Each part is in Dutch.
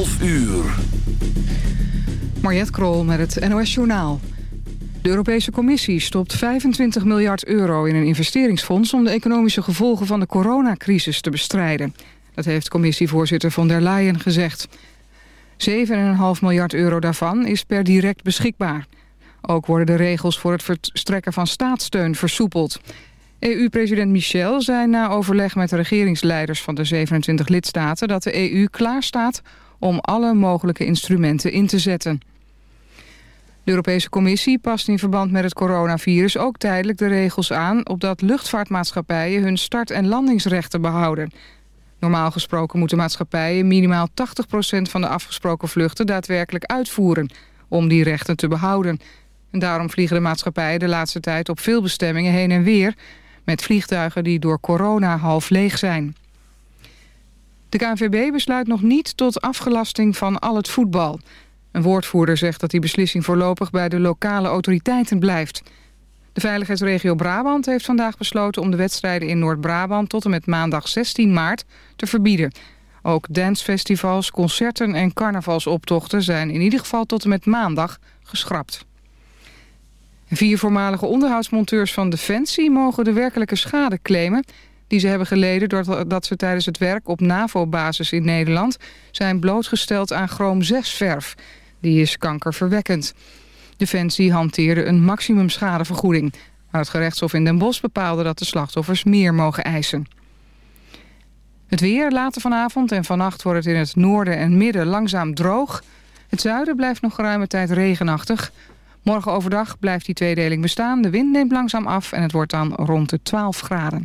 12 uur. Mariette Krol met het NOS Journaal. De Europese Commissie stopt 25 miljard euro in een investeringsfonds... om de economische gevolgen van de coronacrisis te bestrijden. Dat heeft commissievoorzitter von der Leyen gezegd. 7,5 miljard euro daarvan is per direct beschikbaar. Ook worden de regels voor het verstrekken van staatssteun versoepeld. EU-president Michel zei na overleg met de regeringsleiders van de 27 lidstaten... dat de EU klaarstaat om alle mogelijke instrumenten in te zetten. De Europese Commissie past in verband met het coronavirus ook tijdelijk de regels aan... opdat luchtvaartmaatschappijen hun start- en landingsrechten behouden. Normaal gesproken moeten maatschappijen minimaal 80% van de afgesproken vluchten daadwerkelijk uitvoeren... om die rechten te behouden. En daarom vliegen de maatschappijen de laatste tijd op veel bestemmingen heen en weer... met vliegtuigen die door corona half leeg zijn. De KNVB besluit nog niet tot afgelasting van al het voetbal. Een woordvoerder zegt dat die beslissing voorlopig bij de lokale autoriteiten blijft. De veiligheidsregio Brabant heeft vandaag besloten om de wedstrijden in Noord-Brabant tot en met maandag 16 maart te verbieden. Ook dancefestivals, concerten en carnavalsoptochten zijn in ieder geval tot en met maandag geschrapt. Vier voormalige onderhoudsmonteurs van Defensie mogen de werkelijke schade claimen die ze hebben geleden doordat ze tijdens het werk op NAVO-basis in Nederland zijn blootgesteld aan chroom-6-verf. Die is kankerverwekkend. Defensie hanteerde een maximum schadevergoeding. Maar het gerechtshof in Den Bosch bepaalde dat de slachtoffers meer mogen eisen. Het weer later vanavond en vannacht wordt het in het noorden en midden langzaam droog. Het zuiden blijft nog geruime tijd regenachtig. Morgen overdag blijft die tweedeling bestaan. De wind neemt langzaam af en het wordt dan rond de 12 graden.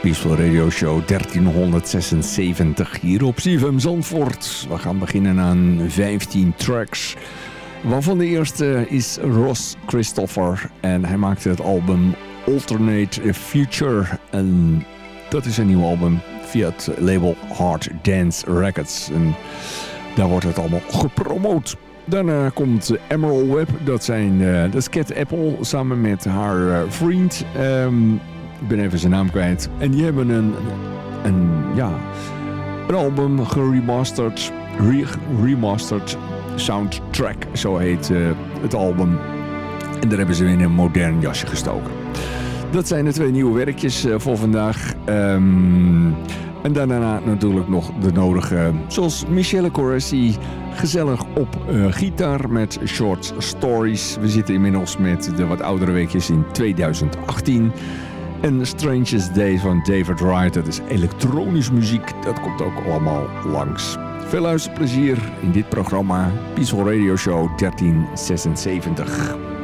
Peaceful Radio Show 1376 hier op CFM Zandvoort. We gaan beginnen aan 15 tracks. Waarvan de eerste is Ross Christopher. En hij maakte het album Alternate Future. En dat is een nieuw album via het label Hard Dance Records. En daar wordt het allemaal gepromoot. Daarna komt Emerald Web. Dat, zijn, uh, dat is Cat Apple samen met haar uh, vriend... Um, ik ben even zijn naam kwijt. En die hebben een, een, ja, een album geremasterd. Re remastered soundtrack, zo heet uh, het album. En daar hebben ze in een modern jasje gestoken. Dat zijn de twee nieuwe werkjes uh, voor vandaag. Um, en daarna natuurlijk nog de nodige, zoals Michelle Coressi, gezellig op uh, gitaar met short stories. We zitten inmiddels met de wat oudere weekjes in 2018. En Strangest Day van David Wright. Dat is elektronisch muziek. Dat komt ook allemaal langs. Veel luisterplezier in dit programma Peaceful Radio Show 1376.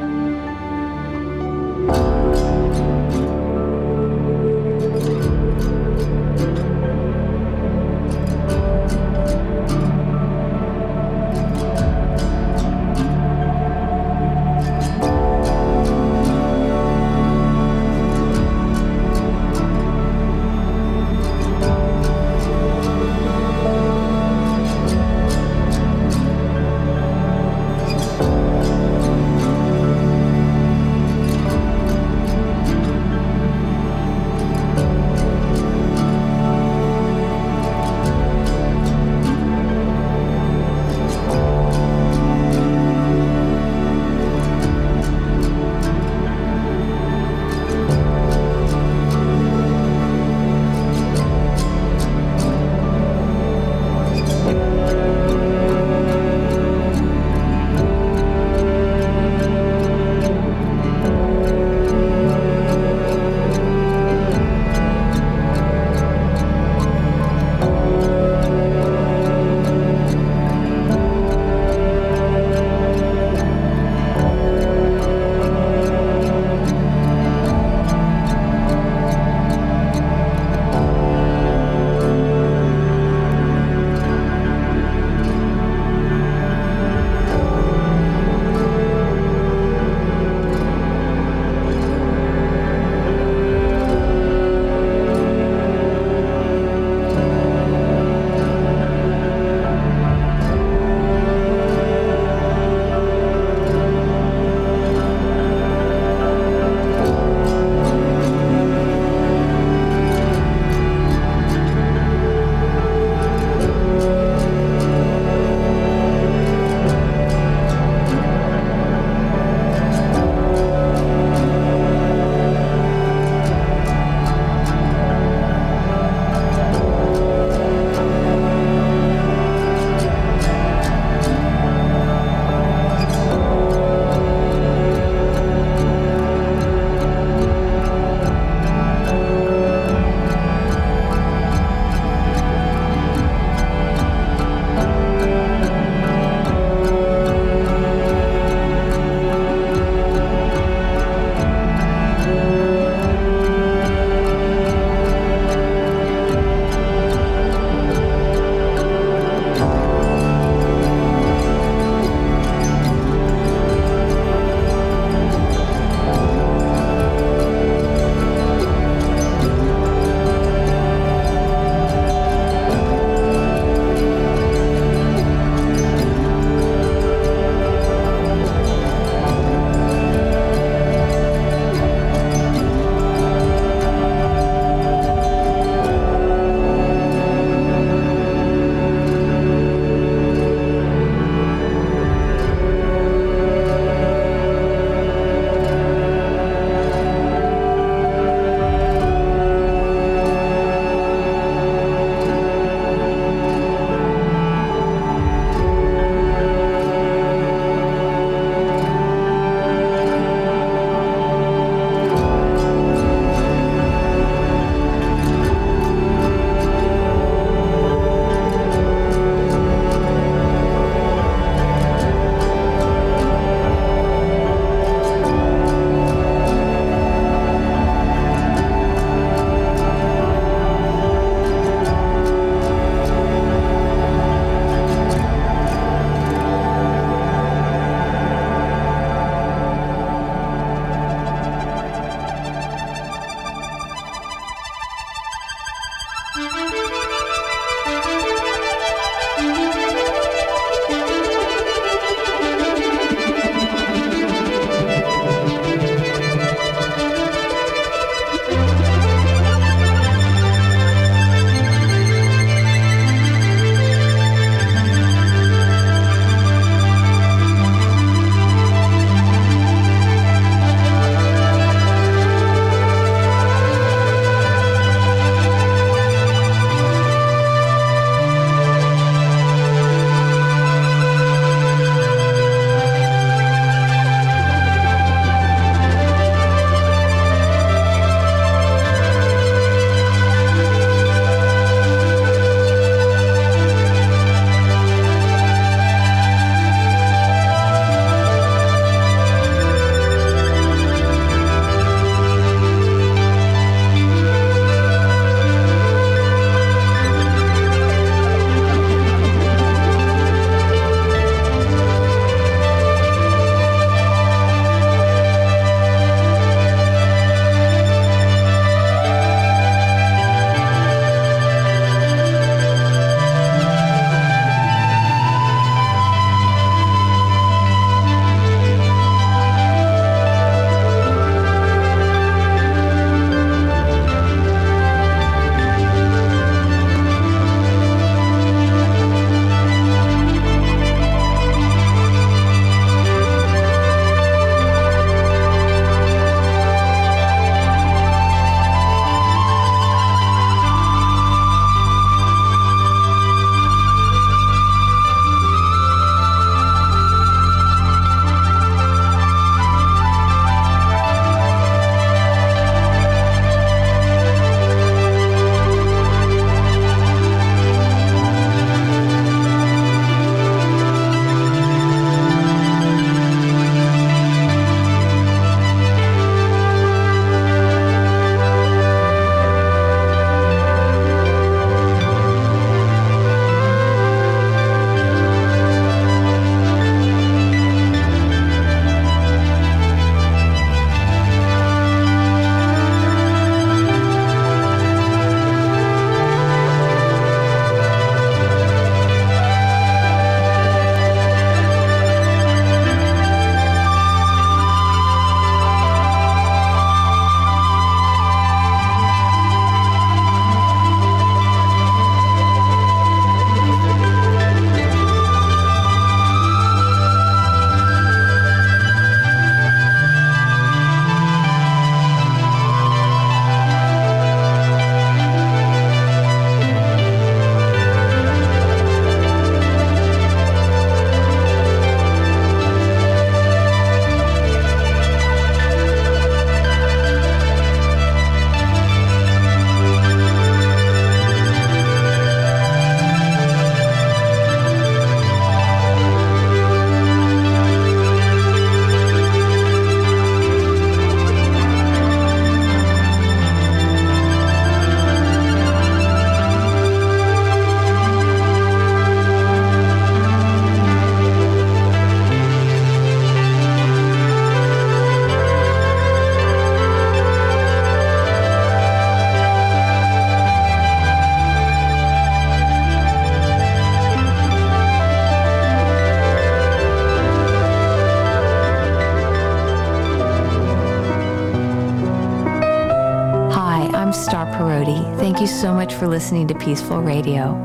For listening to Peaceful Radio.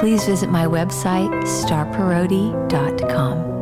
Please visit my website, starparodi.com.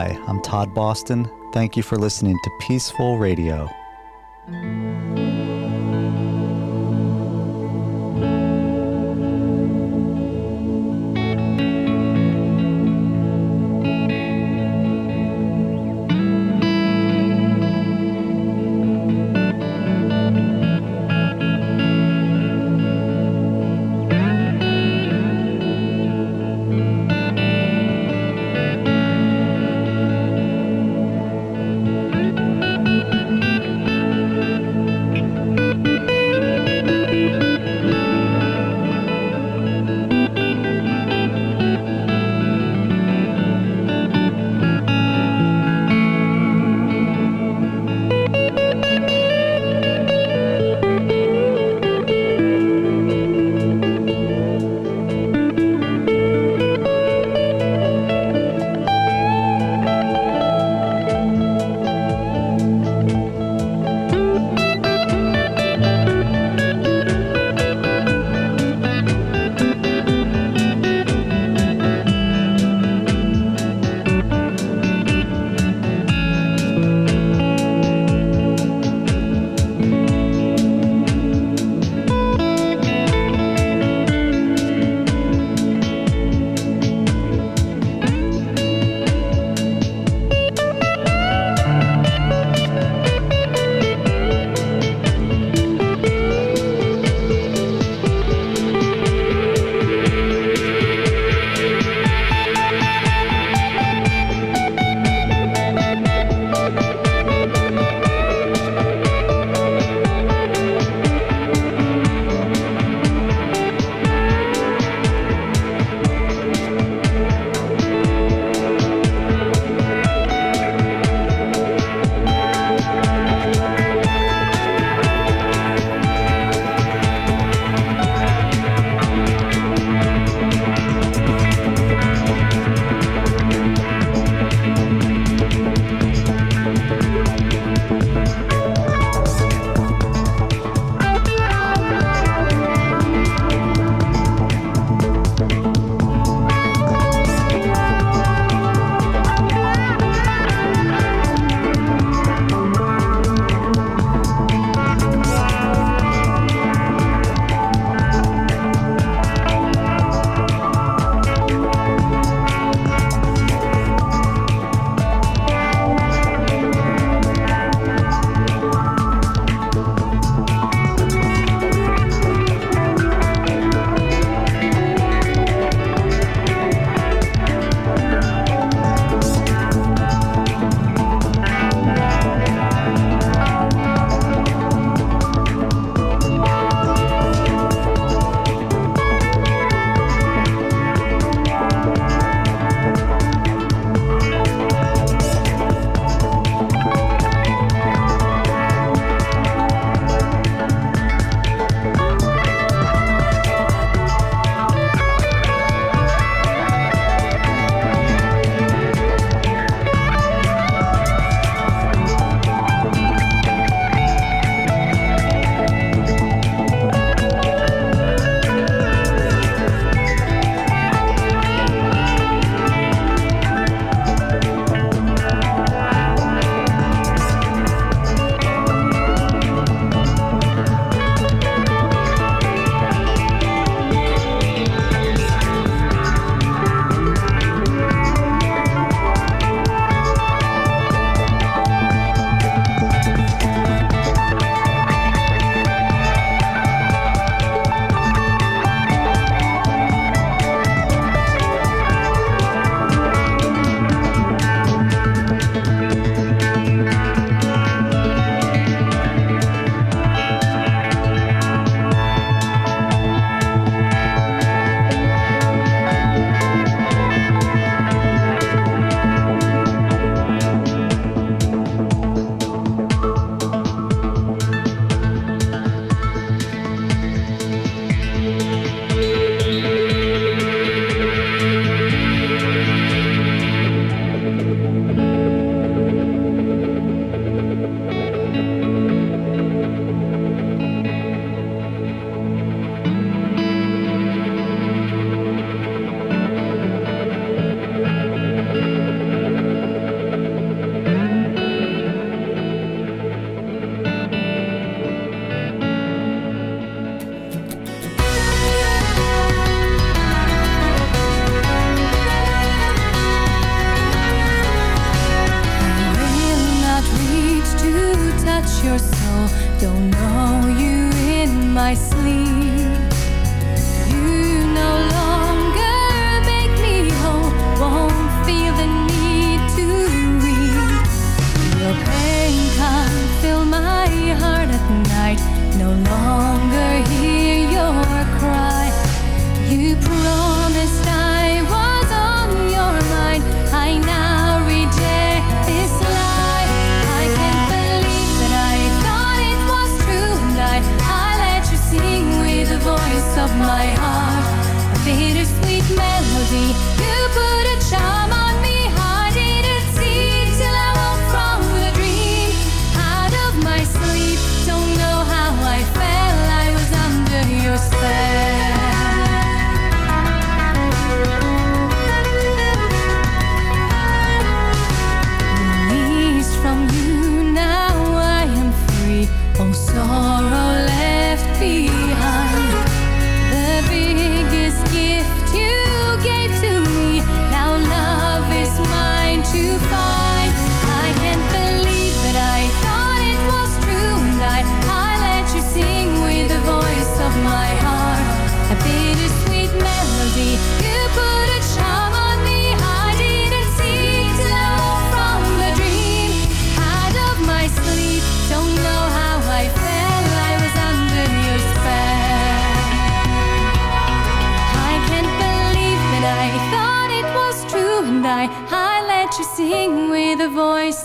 Hi, I'm Todd Boston. Thank you for listening to Peaceful Radio.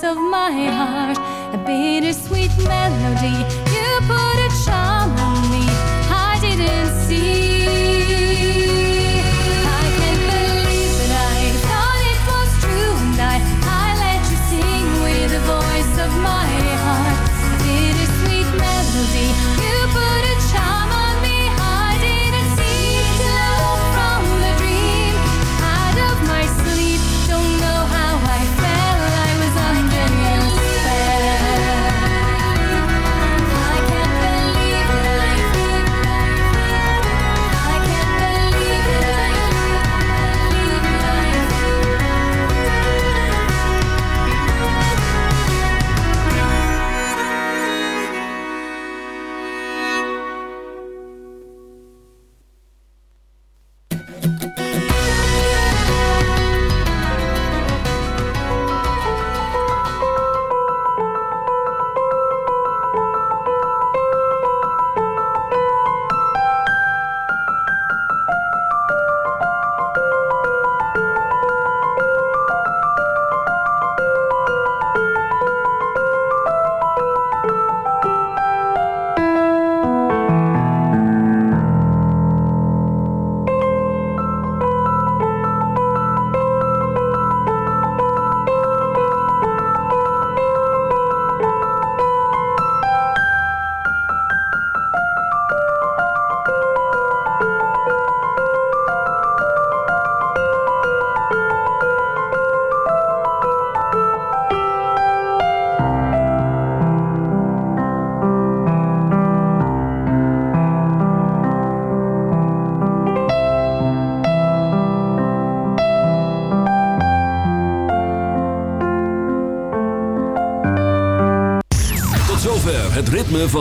of my heart, a bittersweet melody.